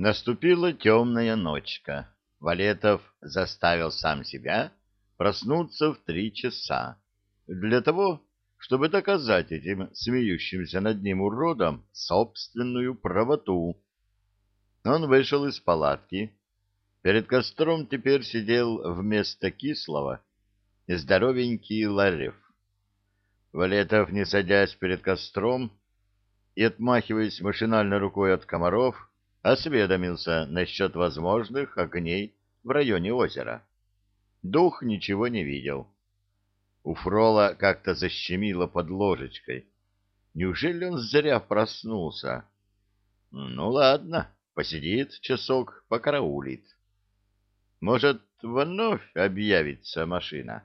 Наступила темная ночка. Валетов заставил сам себя проснуться в три часа для того, чтобы доказать этим смеющимся над ним уродам собственную правоту. Он вышел из палатки. Перед костром теперь сидел вместо кислого здоровенький Ларев. Валетов, не садясь перед костром и отмахиваясь машинально рукой от комаров, осведомился насчет возможных огней в районе озера. Дух ничего не видел. У Фрола как-то защемило под ложечкой. Неужели он зря проснулся? Ну ладно, посидит часок, покараулит. Может, вновь объявится машина.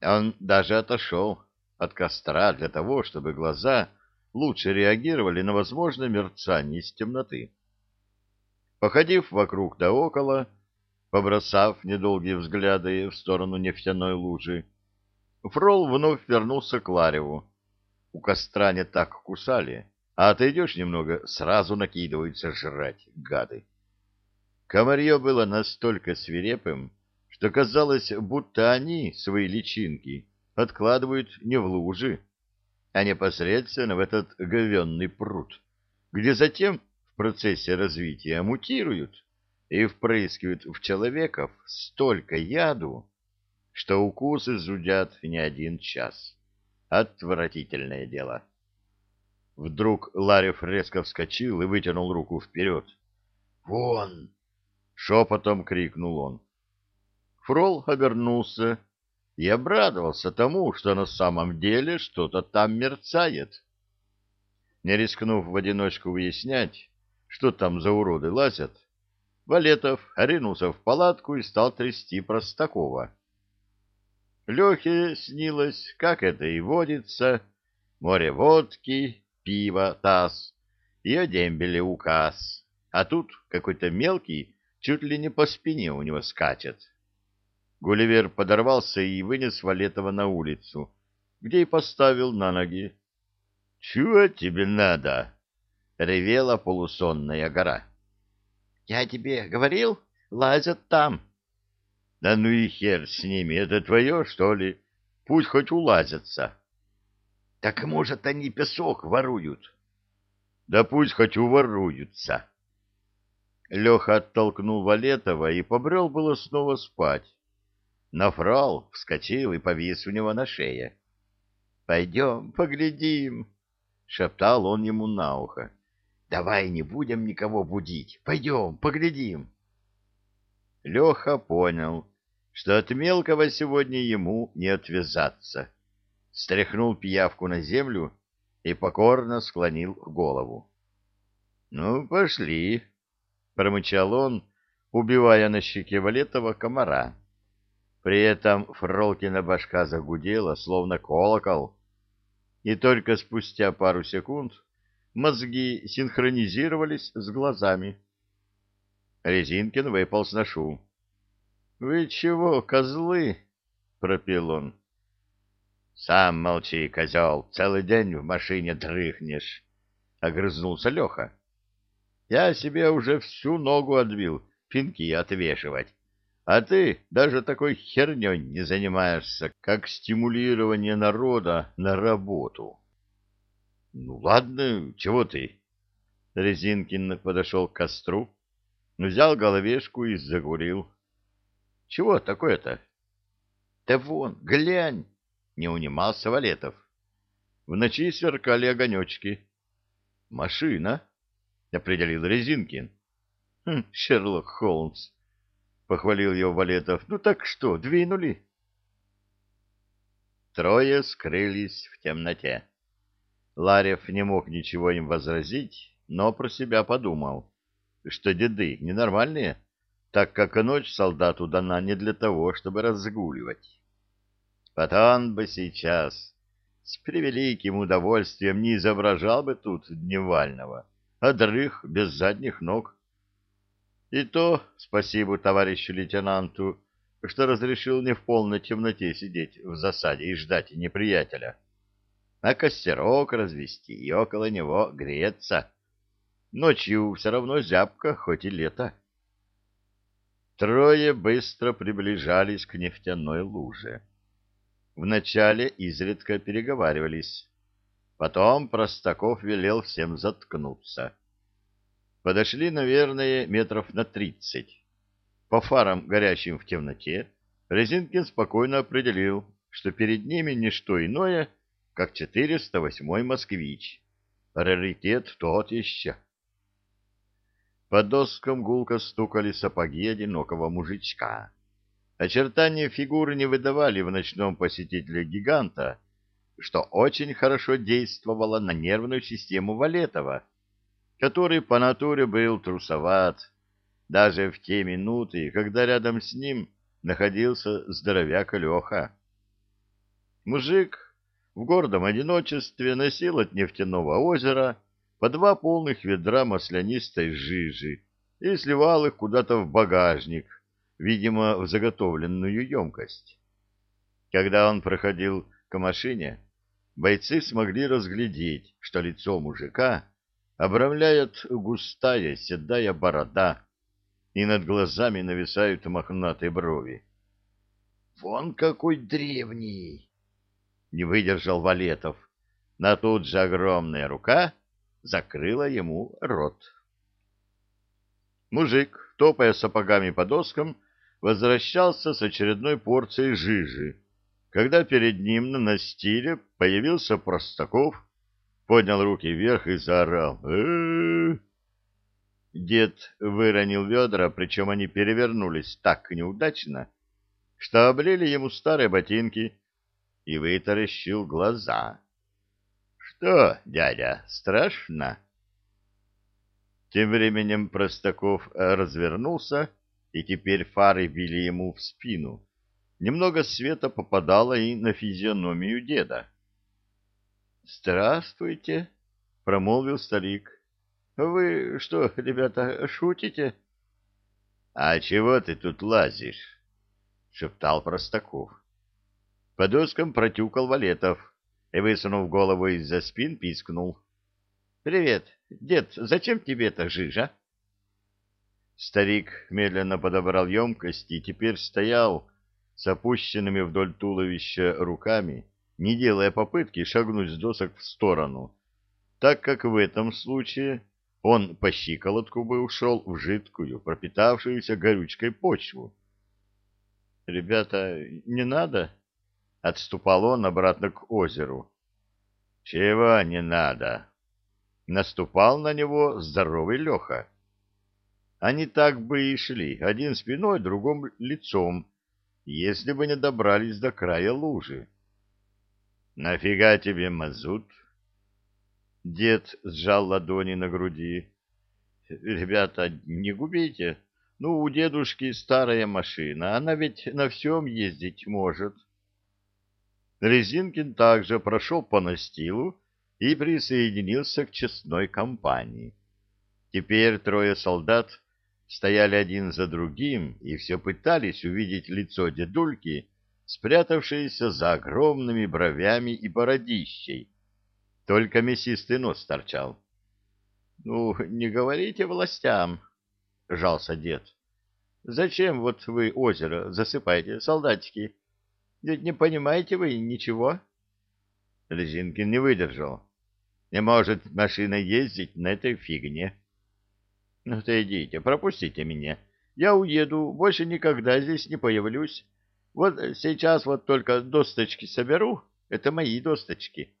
Он даже отошел от костра для того, чтобы глаза лучше реагировали на возможное мерцание из темноты. Походив вокруг да около, побросав недолгие взгляды в сторону нефтяной лужи, Фрол вновь вернулся к Лареву. У костра не так кусали, а отойдешь немного, сразу накидываются жрать, гады. Комарье было настолько свирепым, что казалось, будто они свои личинки откладывают не в лужи, а непосредственно в этот говенный пруд, где затем в процессе развития мутируют и впрыскивают в человеков столько яду, что укусы зудят не один час. Отвратительное дело. Вдруг Ларев резко вскочил и вытянул руку вперед. «Вон!» — шепотом крикнул он. Фрол обернулся и обрадовался тому, что на самом деле что-то там мерцает. Не рискнув в одиночку выяснять, что там за уроды лазят, Валетов оринулся в палатку и стал трясти Простакова. Лехе снилось, как это и водится, море водки, пиво, таз и о дембеле указ, а тут какой-то мелкий чуть ли не по спине у него скачет. Гулливер подорвался и вынес Валетова на улицу, где и поставил на ноги. — Чего тебе надо? — ревела полусонная гора. — Я тебе говорил, лазят там. — Да ну и хер с ними, это твое, что ли? Пусть хоть улазятся. — Так, может, они песок воруют? — Да пусть хоть уворуются. Леха оттолкнул Валетова и побрел было снова спать но фрол вскочил и повис у него на шее. — Пойдем, поглядим, — шептал он ему на ухо. — Давай не будем никого будить. Пойдем, поглядим. Леха понял, что от мелкого сегодня ему не отвязаться. Стряхнул пиявку на землю и покорно склонил голову. — Ну, пошли, — промычал он, убивая на щеке Валетова комара. При этом Фролкина башка загудела, словно колокол, и только спустя пару секунд мозги синхронизировались с глазами. Резинкин выпал с ношу. — Вы чего, козлы? — пропел он. — Сам молчи, козел, целый день в машине дрыхнешь, — огрызнулся Леха. — Я себе уже всю ногу отбил, пинки отвешивать а ты даже такой херней не занимаешься, как стимулирование народа на работу. — Ну ладно, чего ты? Резинкин подошел к костру, взял головешку и загурил. — Чего такое-то? — Да вон, глянь! — не унимался Валетов. В ночи сверкали огонечки. — Машина, — определил Резинкин. Хм, — Шерлок Холмс, похвалил его Валетов. Ну так что, двинули? Трое скрылись в темноте. Ларев не мог ничего им возразить, но про себя подумал, что деды ненормальные, так как ночь солдату дана не для того, чтобы разгуливать. Потом бы сейчас с превеликим удовольствием не изображал бы тут дневального, а дрых без задних ног. И то спасибо товарищу лейтенанту, что разрешил не в полной темноте сидеть в засаде и ждать неприятеля, а костерок развести и около него греться. Ночью все равно зябко, хоть и лето. Трое быстро приближались к нефтяной луже. Вначале изредка переговаривались. Потом Простаков велел всем заткнуться. Подошли, наверное, метров на тридцать. По фарам, горящим в темноте, Резинкин спокойно определил, что перед ними не что иное, как 408-й «Москвич». Раритет тот еще. По доскам гулко стукали сапоги одинокого мужичка. Очертания фигуры не выдавали в ночном посетителе гиганта, что очень хорошо действовало на нервную систему Валетова, который по натуре был трусоват, даже в те минуты, когда рядом с ним находился здоровяк Леха. Мужик в гордом одиночестве носил от нефтяного озера по два полных ведра маслянистой жижи и сливал их куда-то в багажник, видимо, в заготовленную емкость. Когда он проходил к машине, бойцы смогли разглядеть, что лицо мужика обрамляет густая седая борода, и над глазами нависают мохнатые брови. «Вон какой древний!» — не выдержал Валетов, но тут же огромная рука закрыла ему рот. Мужик, топая сапогами по доскам, возвращался с очередной порцией жижи, когда перед ним на настиле появился Простаков, поднял руки вверх и заорал! Дед выронил ведра, причем они перевернулись так неудачно, что облили ему старые ботинки и вытаращил глаза. — Что, дядя, страшно? Тем временем Простаков развернулся, и теперь фары били ему в спину. Немного света попадало и на физиономию деда. — Здравствуйте, — промолвил старик. — Вы что, ребята, шутите? — А чего ты тут лазишь? — шептал Простаков. По доскам протюкал Валетов и, высунув голову из-за спин, пискнул. — Привет, дед, зачем тебе эта жижа? Старик медленно подобрал емкость и теперь стоял с опущенными вдоль туловища руками, не делая попытки шагнуть с досок в сторону, так как в этом случае он по щиколотку бы ушел в жидкую, пропитавшуюся горючкой почву. — Ребята, не надо? — отступал он обратно к озеру. — Чего не надо? Наступал на него здоровый Леха. Они так бы и шли, один спиной, другом лицом, если бы не добрались до края лужи. — Нафига тебе мазут? — Дед сжал ладони на груди. — Ребята, не губите. Ну, у дедушки старая машина, она ведь на всем ездить может. Резинкин также прошел по настилу и присоединился к честной компании. Теперь трое солдат стояли один за другим и все пытались увидеть лицо дедульки, спрятавшееся за огромными бровями и бородищей, только мясистый нос торчал. — Ну, не говорите властям, — жался дед. — Зачем вот вы озеро засыпаете, солдатики? Ведь не понимаете вы ничего? Резинкин не выдержал. Не может машина ездить на этой фигне. — Ну, то идите, пропустите меня. Я уеду, больше никогда здесь не появлюсь. Вот сейчас вот только досточки соберу, это мои досточки.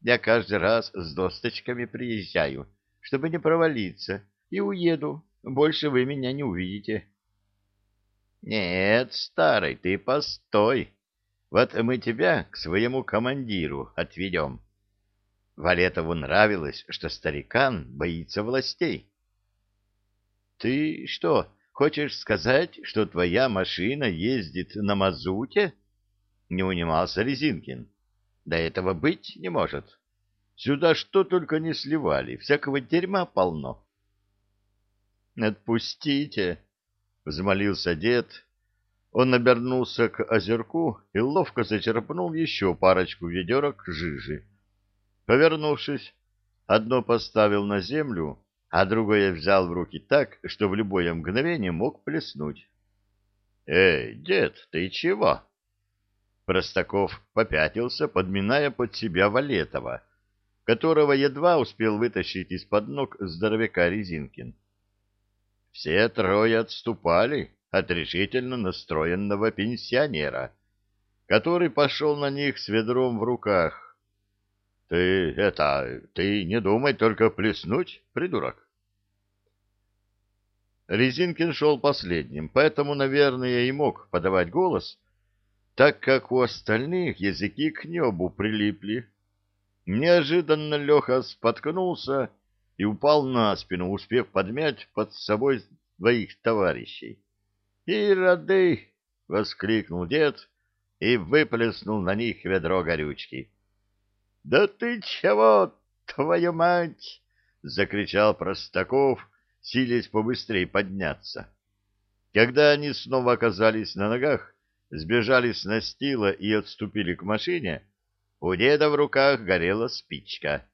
Я каждый раз с досточками приезжаю, чтобы не провалиться, и уеду. Больше вы меня не увидите. Нет, старый, ты постой. Вот мы тебя к своему командиру отведем. Валетову нравилось, что старикан боится властей. Ты что, хочешь сказать, что твоя машина ездит на мазуте? Не унимался Резинкин. Да этого быть не может. Сюда что только не сливали, всякого дерьма полно. «Отпустите!» — взмолился дед. Он обернулся к озерку и ловко зачерпнул еще парочку ведерок жижи. Повернувшись, одно поставил на землю, а другое взял в руки так, что в любое мгновение мог плеснуть. — Эй, дед, ты чего? Простаков попятился, подминая под себя Валетова, которого едва успел вытащить из-под ног здоровяка Резинкин. Все трое отступали от решительно настроенного пенсионера, который пошел на них с ведром в руках. — Ты это, ты не думай только плеснуть, придурок. Резинкин шел последним, поэтому, наверное, и мог подавать голос, так как у остальных языки к небу прилипли. Неожиданно Леха споткнулся и упал на спину, успев подмять под собой двоих товарищей. «Ироды!» — воскликнул дед и выплеснул на них ведро горючки. «Да ты чего, твою мать!» — закричал Простаков, силясь побыстрее подняться. Когда они снова оказались на ногах, сбежали с настила и отступили к машине, у деда в руках горела спичка.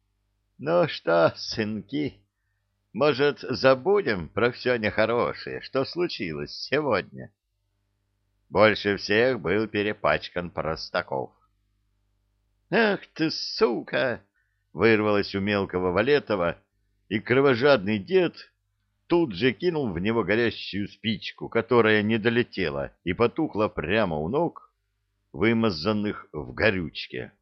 — Ну что, сынки, может, забудем про все нехорошее, что случилось сегодня? Больше всех был перепачкан Простаков. — Ах ты, сука! — вырвалось у мелкого Валетова, и кровожадный дед тут же кинул в него горящую спичку, которая не долетела и потухла прямо у ног, вымазанных в горючке.